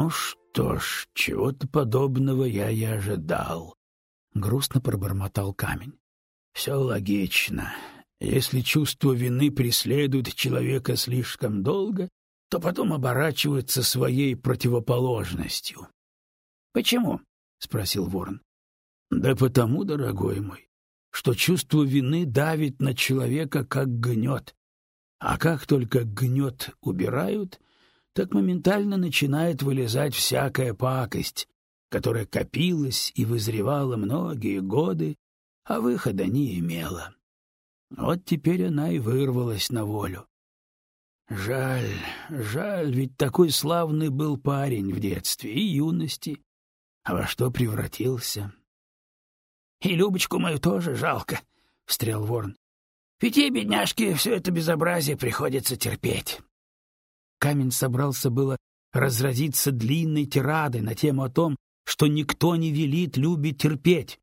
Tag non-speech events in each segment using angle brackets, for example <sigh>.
Ну что ж, чего-то подобного я и ожидал. Грустно пробормотал камень. Все логично. Если чувство вины преследует человека слишком долго, то потом оборачивается своей противоположностью. Почему? спросил Ворон. Да потому, дорогой мой, что чувство вины давит на человека как гнет. А как только гнет убирают, так моментально начинает вылезать всякая пакость, которая копилась и вызревала многие годы, а выхода не имела. Вот теперь она и вырвалась на волю. Жаль, жаль, ведь такой славный был парень в детстве и юности. А во что превратился? — И Любочку мою тоже жалко, — встрял ворон. — Ведь ей, бедняжке, все это безобразие приходится терпеть. Камень собрался было разразиться длинной тирадой на тему о том, что никто не велит Любе терпеть,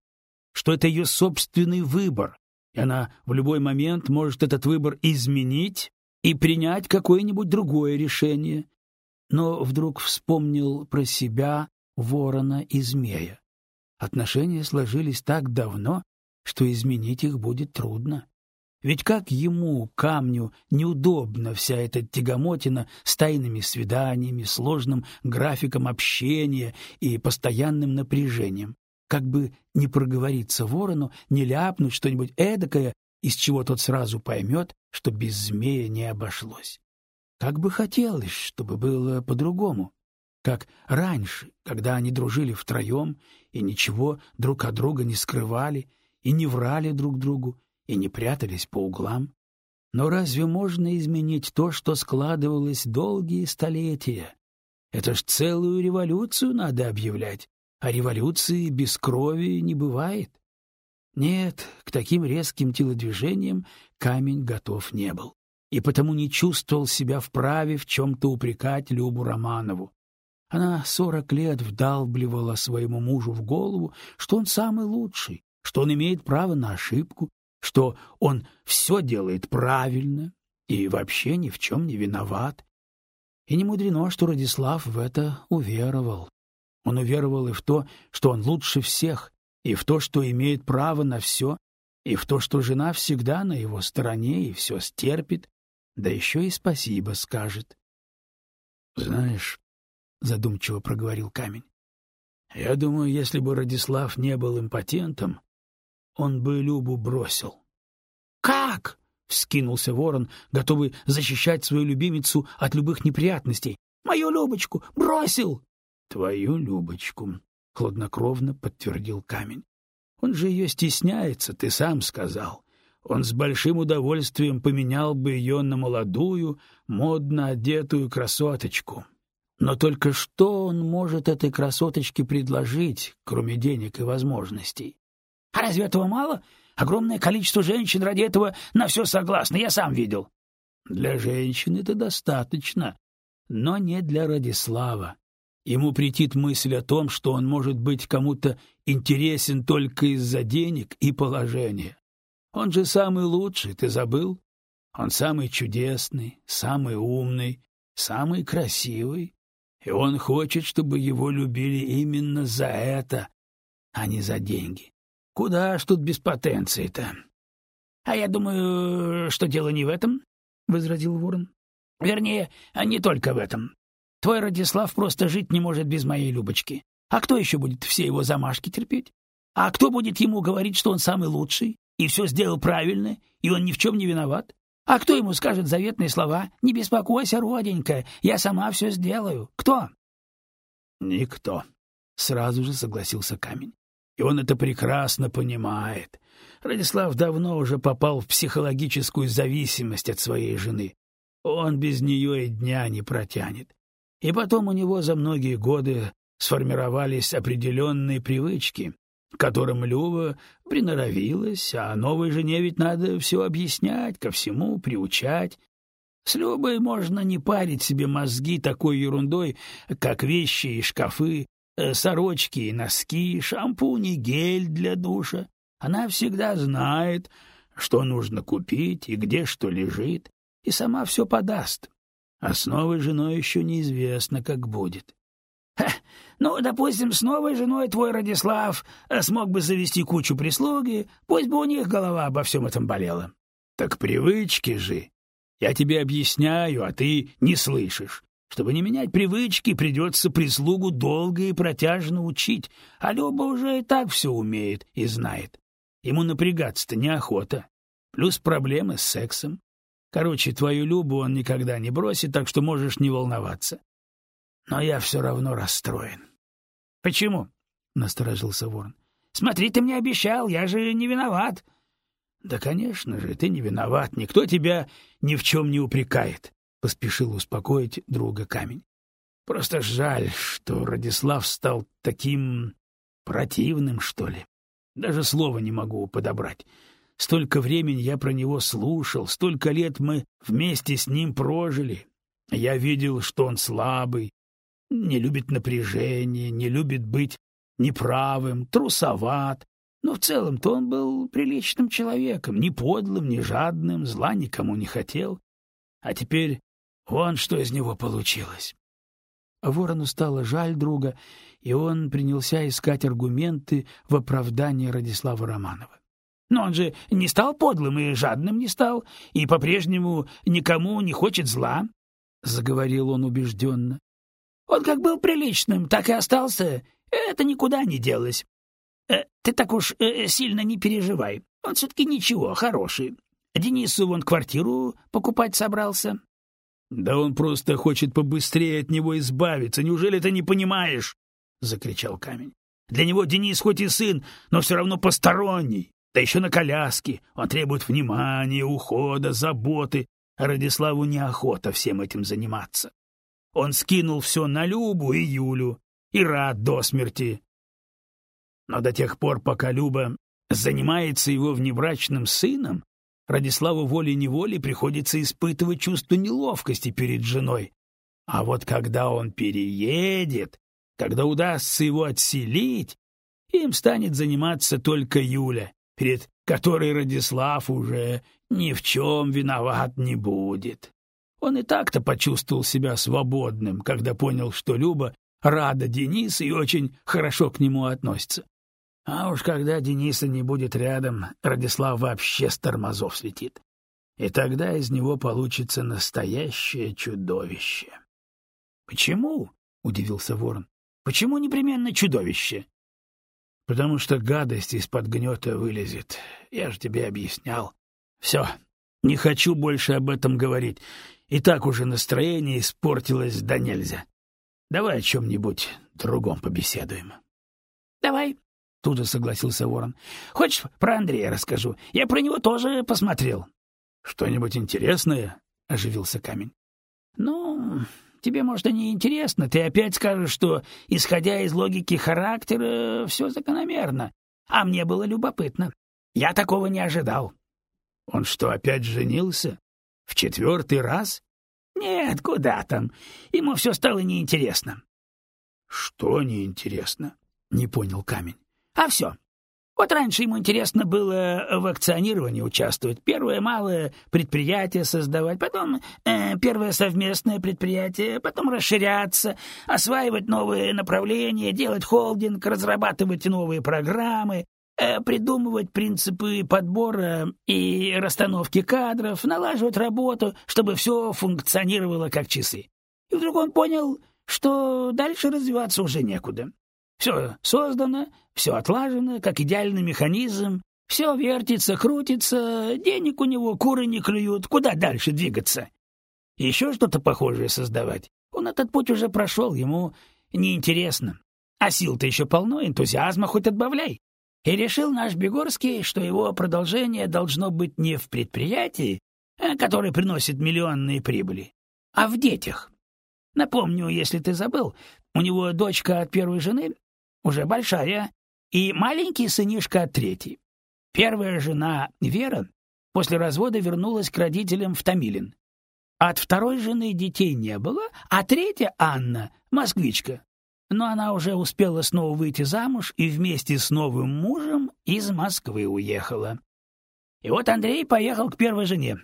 что это ее собственный выбор, и она в любой момент может этот выбор изменить и принять какое-нибудь другое решение. Но вдруг вспомнил про себя, ворона и змея. Отношения сложились так давно, что изменить их будет трудно. Ведь как ему, камню, неудобна вся эта тягомотина с тайными свиданиями, сложным графиком общения и постоянным напряжением. Как бы не проговориться ворону, не ляпнуть что-нибудь эдакое, из чего тот сразу поймет, что без змея не обошлось. Как бы хотелось, чтобы было по-другому как раньше, когда они дружили втроем и ничего друг от друга не скрывали, и не врали друг другу, и не прятались по углам. Но разве можно изменить то, что складывалось долгие столетия? Это ж целую революцию надо объявлять, а революции без крови не бывает. Нет, к таким резким телодвижениям камень готов не был, и потому не чувствовал себя вправе в чем-то упрекать Любу Романову. Она сорок лет вдалбливала своему мужу в голову, что он самый лучший, что он имеет право на ошибку, что он все делает правильно и вообще ни в чем не виноват. И не мудрено, что Радислав в это уверовал. Он уверовал и в то, что он лучше всех, и в то, что имеет право на все, и в то, что жена всегда на его стороне и все стерпит, да еще и спасибо скажет. Знаешь, — задумчиво проговорил камень. — Я думаю, если бы Радислав не был импотентом, он бы Любу бросил. — Как? — вскинулся ворон, готовый защищать свою любимицу от любых неприятностей. — Мою Любочку бросил! — Твою Любочку, — хладнокровно подтвердил камень. — Он же ее стесняется, ты сам сказал. Он с большим удовольствием поменял бы ее на молодую, модно одетую красоточку. — но только что он может этой красоточке предложить, кроме денег и возможностей? А разве этого мало? Огромное количество женщин ради этого на все согласны, я сам видел. Для женщин это достаточно, но не для Радислава. Ему претит мысль о том, что он может быть кому-то интересен только из-за денег и положения. Он же самый лучший, ты забыл? Он самый чудесный, самый умный, самый красивый и он хочет, чтобы его любили именно за это, а не за деньги. Куда ж тут без потенции-то? — А я думаю, что дело не в этом, — возразил Ворон. — Вернее, не только в этом. Твой Радислав просто жить не может без моей Любочки. А кто еще будет все его замашки терпеть? А кто будет ему говорить, что он самый лучший, и все сделал правильно, и он ни в чем не виноват? А кто ему скажет заветные слова «Не беспокойся, роденька, я сама все сделаю»? Кто? Никто. Сразу же согласился камень. И он это прекрасно понимает. Радислав давно уже попал в психологическую зависимость от своей жены. Он без нее и дня не протянет. И потом у него за многие годы сформировались определенные привычки, к которым Люба приноровилась, а новой жене ведь надо все объяснять, ко всему приучать. С Любой можно не парить себе мозги такой ерундой, как вещи и шкафы, сорочки и носки, шампунь и гель для душа. Она всегда знает, что нужно купить и где что лежит, и сама все подаст. А с новой женой еще неизвестно, как будет. Ну, допустим, с новой женой твой Радислав э, смог бы завести кучу прислуги, пусть бы у них голова обо всем этом болела. Так привычки же. Я тебе объясняю, а ты не слышишь. Чтобы не менять привычки, придется прислугу долго и протяжно учить, а Люба уже и так все умеет и знает. Ему напрягаться-то неохота. Плюс проблемы с сексом. Короче, твою Любу он никогда не бросит, так что можешь не волноваться. Но я все равно расстроен. — Почему? — насторожился Ворон. — Смотри, ты мне обещал, я же не виноват. — Да, конечно же, ты не виноват, никто тебя ни в чем не упрекает, — поспешил успокоить друга камень. — Просто жаль, что Радислав стал таким противным, что ли. Даже слова не могу подобрать. Столько времени я про него слушал, столько лет мы вместе с ним прожили. Я видел, что он слабый, не любит напряжения, не любит быть неправым, трусоват. Но в целом-то он был приличным человеком, не подлым, не жадным, зла никому не хотел. А теперь вон что из него получилось. Ворону стало жаль друга, и он принялся искать аргументы в оправдании Радислава Романова. Но он же не стал подлым и жадным не стал, и по-прежнему никому не хочет зла, — заговорил он убежденно. Он как был приличным, так и остался. Это никуда не делось. Э, ты так уж э, сильно не переживай. Он все-таки ничего, хороший. Денису вон квартиру покупать собрался. Да он просто хочет побыстрее от него избавиться. Неужели ты не понимаешь? закричал камень. Для него Денис хоть и сын, но все равно посторонний. Да еще на коляске. Он требует внимания, ухода, заботы. Радиславу неохота всем этим заниматься. Он скинул все на Любу и Юлю и рад до смерти. Но до тех пор, пока Люба занимается его внебрачным сыном, Радиславу волей-неволей приходится испытывать чувство неловкости перед женой. А вот когда он переедет, когда удастся его отселить, им станет заниматься только Юля, перед которой Радислав уже ни в чем виноват не будет. Он и так-то почувствовал себя свободным, когда понял, что Люба рада Денису и очень хорошо к нему относится. А уж когда Дениса не будет рядом, Радислав вообще с тормозов слетит. И тогда из него получится настоящее чудовище. — Почему? — удивился ворон. — Почему непременно чудовище? — Потому что гадость из-под гнета вылезет. Я же тебе объяснял. Все, не хочу больше об этом говорить. И так уже настроение испортилось да нельзя. Давай о чем-нибудь другом побеседуем. — Давай, — тут же согласился Ворон. — Хочешь, про Андрея расскажу? Я про него тоже посмотрел. — Что-нибудь интересное? — оживился камень. — Ну, тебе, может, и не интересно. Ты опять скажешь, что, исходя из логики характера, все закономерно. А мне было любопытно. Я такого не ожидал. — Он что, опять женился? В четвертый раз? Нет, куда там. Ему все стало неинтересно. Что неинтересно? Не понял камень. А все. Вот раньше ему интересно было в акционировании участвовать, первое малое предприятие создавать, потом э, первое совместное предприятие, потом расширяться, осваивать новые направления, делать холдинг, разрабатывать новые программы, Э, придумывать принципы подбора и расстановки кадров, налаживать работу, чтобы все функционировало как часы. И вдруг он понял, что дальше развиваться уже некуда. Все создано, все отлажено, как идеальный механизм, все вертится, крутится, денег у него куры не клюют, куда дальше двигаться? Еще что-то похожее создавать. Он этот путь уже прошел, ему неинтересно. А сил-то еще полно, энтузиазма хоть отбавляй. И решил наш Бегорский, что его продолжение должно быть не в предприятии, э, которое приносит миллионные прибыли, а в детях. Напомню, если ты забыл, у него дочка от первой жены, уже большая, и маленький сынишка от третьей. Первая жена, Вера, после развода вернулась к родителям в Томилин. От второй жены детей не было, а третья, Анна, москвичка, но она уже успела снова выйти замуж и вместе с новым мужем из Москвы уехала. И вот Андрей поехал к первой жене.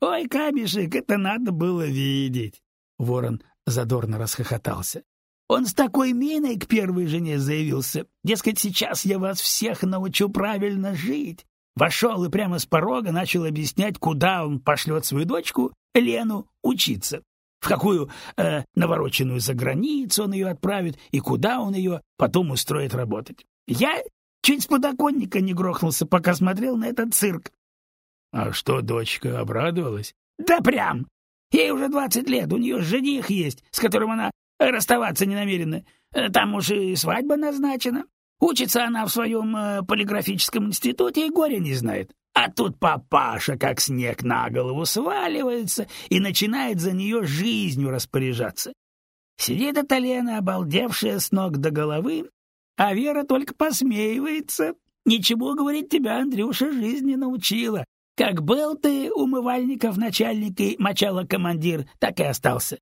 Ой, камешек, это надо было видеть. Ворон задорно расхохотался. Он с такой миной к первой жене заявился. Дескать, сейчас я вас всех научу правильно жить. Вошел и прямо с порога начал объяснять, куда он пошлет свою дочку, Лену, учиться. В какую э, навороченную заграницу он ее отправит и куда он ее потом устроит работать. Я чуть с подоконника не грохнулся, пока смотрел на этот цирк. — А что, дочка обрадовалась? — Да прям! Ей уже двадцать лет, у нее жених есть, с которым она расставаться не намерена. Э, там уж и свадьба назначена. Учится она в своем э, полиграфическом институте и горя не знает. А тут папаша, как снег на голову, сваливается и начинает за нее жизнью распоряжаться. Сидит эта Лена, обалдевшая с ног до головы, а Вера только посмеивается. Ничего, говорит, тебя, Андрюша, жизни научила. Как был ты умывальников начальник и мочала командир, так и остался.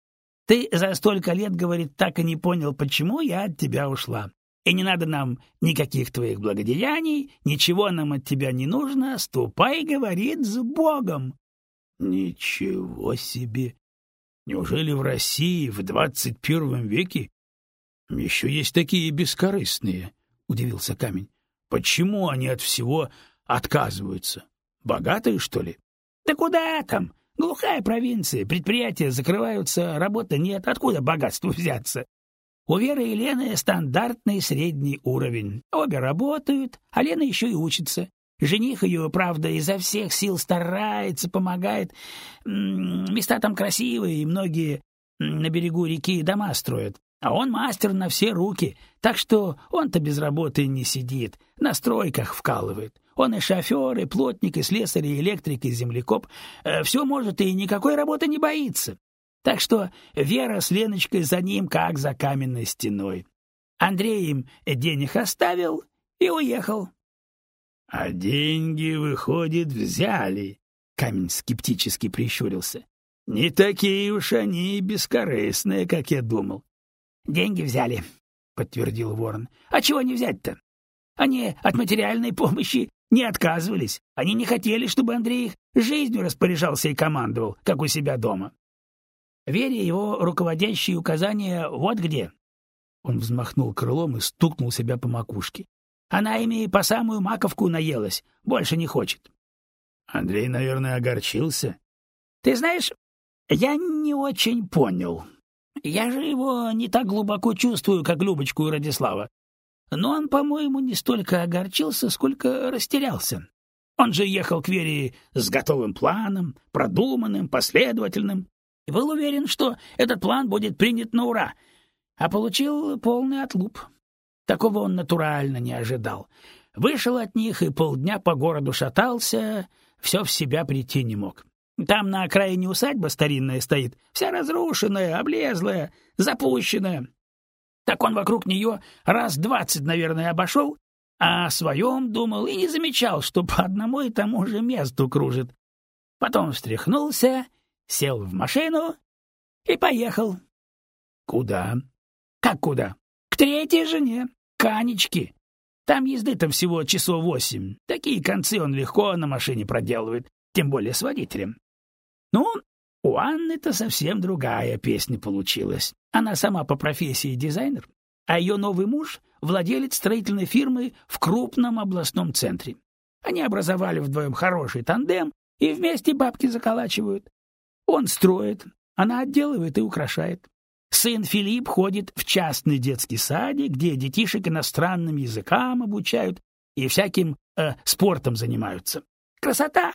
Ты за столько лет, говорит, так и не понял, почему я от тебя ушла. И не надо нам никаких твоих благодеяний, ничего нам от тебя не нужно, ступай, говорит, с Богом. Ничего себе! Неужели в России в двадцать первом веке еще есть такие бескорыстные? — удивился Камень. — Почему они от всего отказываются? Богатые, что ли? — Да куда там? Глухая провинция, предприятия закрываются, работы нет, откуда богатству <laughs> взяться? У Веры и Лены стандартный средний уровень. Обе работают, а Лена еще и учится. Жених ее, правда, изо всех сил старается, помогает. Места там красивые, и многие на берегу реки дома строят. А он мастер на все руки, так что он-то без работы не сидит, на стройках вкалывает. Он и шофер, и плотник, и слесарь, и электрик, и землекоп. Э, все может и никакой работы не боится. Так что Вера с Леночкой за ним как за каменной стеной. Андрей им денег оставил и уехал. — А деньги, выходит, взяли, — камень скептически прищурился. — Не такие уж они бескорыстные, как я думал. — Деньги взяли, — подтвердил Ворон. — А чего не взять-то? Они от материальной помощи не отказывались. Они не хотели, чтобы Андрей их жизнью распоряжался и командовал, как у себя дома. Вере его руководящие указания вот где. Он взмахнул крылом и стукнул себя по макушке. Она ими по самую маковку наелась, больше не хочет. Андрей, наверное, огорчился. Ты знаешь, я не очень понял. Я же его не так глубоко чувствую, как Любочку и Радислава. Но он, по-моему, не столько огорчился, сколько растерялся. Он же ехал к Вере с готовым планом, продуманным, последовательным, и был уверен, что этот план будет принят на ура, а получил полный отлуп. Такого он натурально не ожидал. Вышел от них и полдня по городу шатался, все в себя прийти не мог. Там на окраине усадьба старинная стоит, вся разрушенная, облезлая, запущенная. Так он вокруг нее раз двадцать, наверное, обошел, а о своем думал и не замечал, что по одному и тому же месту кружит. Потом встряхнулся, сел в машину и поехал. Куда? Как куда? К третьей жене, Канечке. Там езды-то всего часов восемь. Такие концы он легко на машине проделывает, тем более с водителем. Ну, у Анны-то совсем другая песня получилась. Она сама по профессии дизайнер, а ее новый муж — владелец строительной фирмы в крупном областном центре. Они образовали вдвоем хороший тандем и вместе бабки заколачивают. Он строит, она отделывает и украшает. Сын Филипп ходит в частный детский садик, где детишек иностранным языкам обучают и всяким э, спортом занимаются. Красота!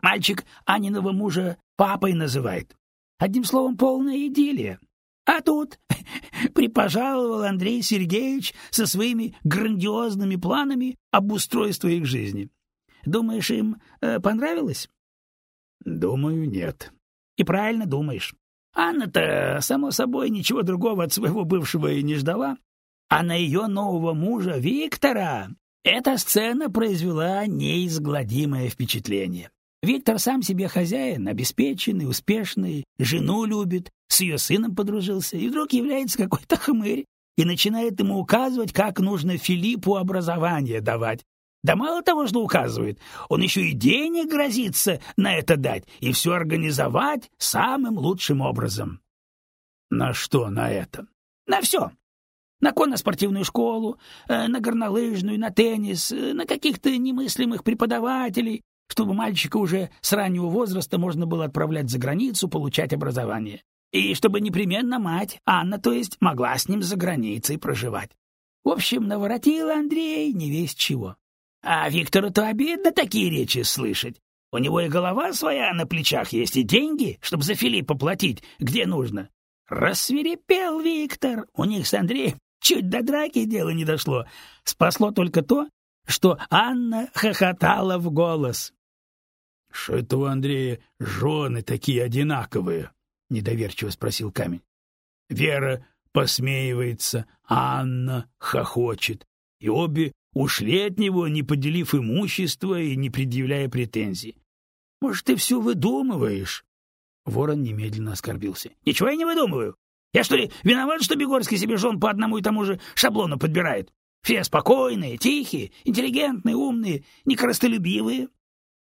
Мальчик Аниного мужа папой называет. Одним словом, полная идиллия. А тут <laughs> припожаловал Андрей Сергеевич со своими грандиозными планами об устройстве их жизни. Думаешь, им э, понравилось? Думаю, нет. И правильно думаешь. Анна-то, само собой, ничего другого от своего бывшего и не ждала. А на ее нового мужа Виктора эта сцена произвела неизгладимое впечатление. Виктор сам себе хозяин, обеспеченный, успешный, жену любит, с ее сыном подружился, и вдруг является какой-то хмырь и начинает ему указывать, как нужно Филиппу образование давать. Да мало того, что указывает, он еще и денег грозится на это дать и все организовать самым лучшим образом. На что на это? На все. На конно-спортивную школу, э, на горнолыжную, на теннис, э, на каких-то немыслимых преподавателей, чтобы мальчика уже с раннего возраста можно было отправлять за границу получать образование. И чтобы непременно мать, Анна, то есть, могла с ним за границей проживать. В общем, наворотил Андрей не весь чего. А Виктору-то обидно такие речи слышать. У него и голова своя на плечах есть, и деньги, чтобы за Филиппа платить, где нужно. Рассверепел Виктор. У них с Андреем чуть до драки дело не дошло. Спасло только то, что Анна хохотала в голос. — Что это у Андрея жены такие одинаковые? — недоверчиво спросил камень. Вера посмеивается, Анна хохочет, и обе ушли от него, не поделив имущество и не предъявляя претензий. Может, ты все выдумываешь? Ворон немедленно оскорбился. — Ничего я не выдумываю. Я что ли виноват, что Бегорский себе жен по одному и тому же шаблону подбирает? Все спокойные, тихие, интеллигентные, умные, некоростолюбивые.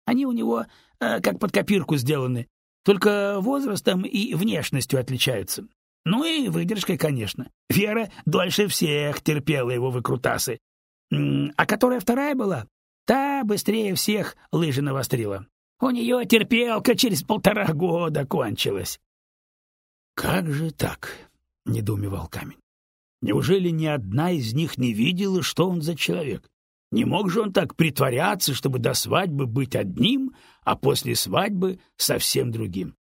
Они у него э, как под копирку сделаны, только возрастом и внешностью отличаются. Ну и выдержкой, конечно. Вера дольше всех терпела его выкрутасы. А которая вторая была, та быстрее всех лыжи навострила. У нее терпелка через полтора года кончилась. — Как же так? — недоумевал камень. — Неужели ни одна из них не видела, что он за человек? Не мог же он так притворяться, чтобы до свадьбы быть одним, а после свадьбы совсем другим.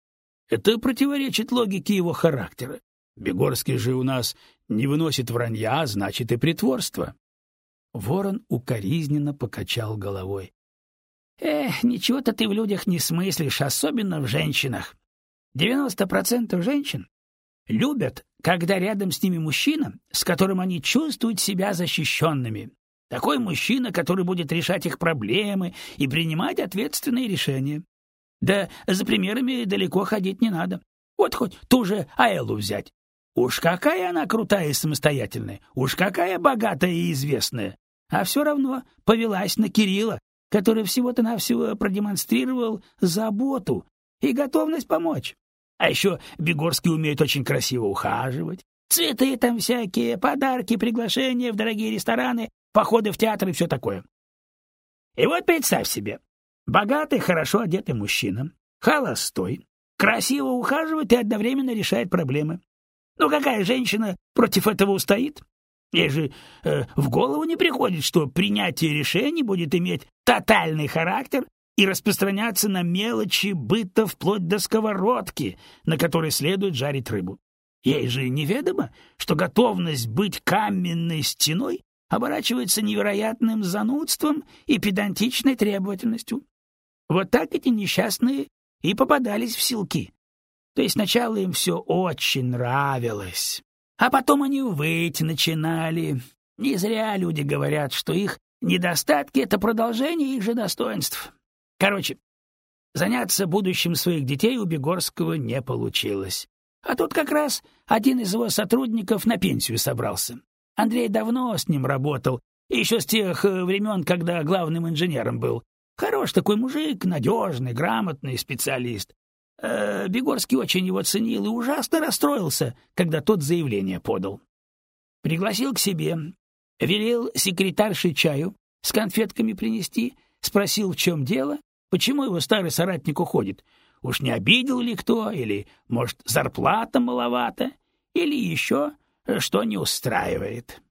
Это противоречит логике его характера. Бегорский же у нас не выносит вранья, значит и притворство. Ворон укоризненно покачал головой. Эх, ничего-то ты в людях не смыслишь, особенно в женщинах. Девяносто процентов женщин любят, когда рядом с ними мужчина, с которым они чувствуют себя защищенными. Такой мужчина, который будет решать их проблемы и принимать ответственные решения. Да за примерами далеко ходить не надо. Вот хоть ту же Аэлу взять. Уж какая она крутая и самостоятельная, уж какая богатая и известная. А все равно повелась на Кирилла, который всего-то навсего продемонстрировал заботу и готовность помочь. А еще Бегорский умеет очень красиво ухаживать. Цветы там всякие, подарки, приглашения в дорогие рестораны походы в театр и все такое. И вот представь себе, богатый, хорошо одетый мужчина, холостой, красиво ухаживает и одновременно решает проблемы. Ну какая женщина против этого устоит? Ей же э, в голову не приходит, что принятие решений будет иметь тотальный характер и распространяться на мелочи быта вплоть до сковородки, на которой следует жарить рыбу. Ей же неведомо, что готовность быть каменной стеной оборачивается невероятным занудством и педантичной требовательностью. Вот так эти несчастные и попадались в силки. То есть сначала им все очень нравилось, а потом они выть начинали. Не зря люди говорят, что их недостатки — это продолжение их же достоинств. Короче, заняться будущим своих детей у Бегорского не получилось. А тут как раз один из его сотрудников на пенсию собрался. Андрей давно с ним работал, еще с тех э, времен, когда главным инженером был. Хорош такой мужик, надежный, грамотный специалист. Э, Бегорский очень его ценил и ужасно расстроился, когда тот заявление подал. Пригласил к себе, велел секретарше чаю с конфетками принести, спросил, в чем дело, почему его старый соратник уходит. Уж не обидел ли кто, или, может, зарплата маловато, или еще что не устраивает.